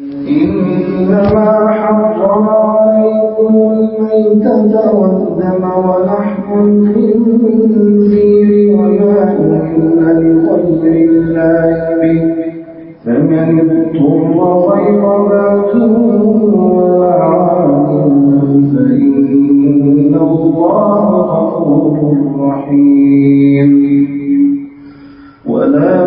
إنما حرم عليكم الميتة والدم ولحم الخنزير وما أهل لغير الله به. فمن اضطر غير باق ولا فإن الله غفور رحيم.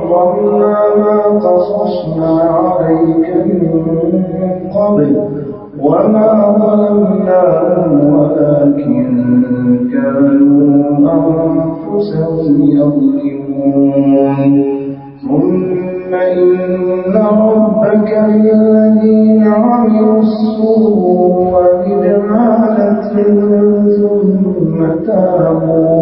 حرمنا ما قصصنا عليك من قبل وما ظلمناهم ولكن كانوا أنفسهم يظلمون. ثم إن ربك للذين عملوا السوء بجهالة ثم تابوا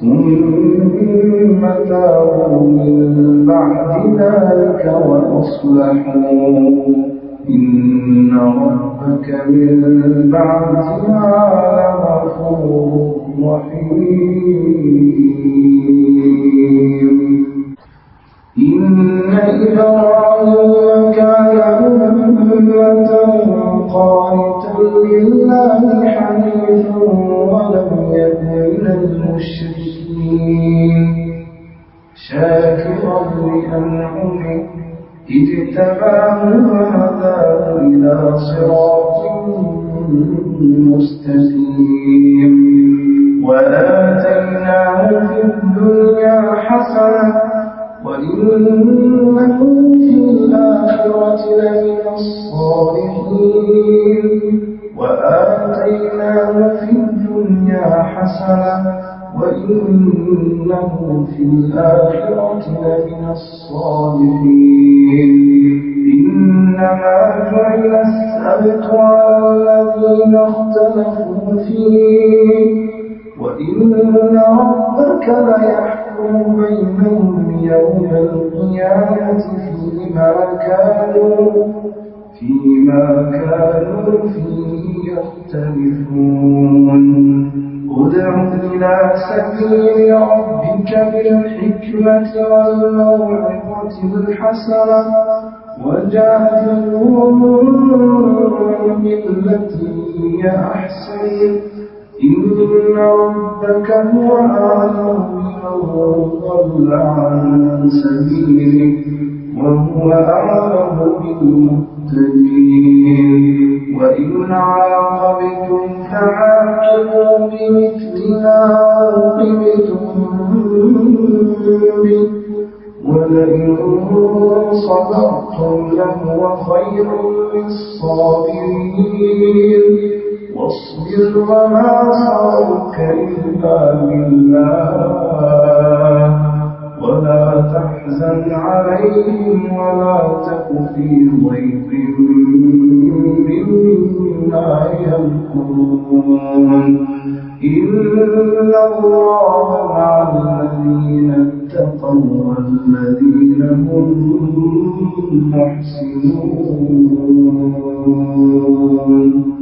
ثم تابوا من بعد ذلك وأصلحوا إن ربك من بعدها لغفور رحيم. إن إبراهيم كان أمة قانتا لله حنيفا المشركين. شاكرا لأنعمه اجتباه وهداه إلى صراط مستقيم. وآتيناه في الدنيا حسنة وإنه حسنة وإنه في الآخرة لمن الصالحين. إنما جعل السبت على الذين اختلفوا فيه. وإن ربك ليحكم بينهم يوم القيامة فيما كانوا فيما كانوا فيه يختلفون. إلى سبيل ربك بالحكمة والموعظة الحسنة وجادلهم بالتي هي أحسن. إن ربك هو أعلم بمن ضل عن سبيله وهو أعلم بالمهتدين وإن عاقبتم فعاقبوا بمثل ما عوقبتم به ولئن صبرتم لهو خير للصابرين واصبر وما صبرك إلا بالله ولا تحزن عليهم ولا تك في ضيق مما يمكرون إن الله مع الذين اتقوا والذين هم محسنون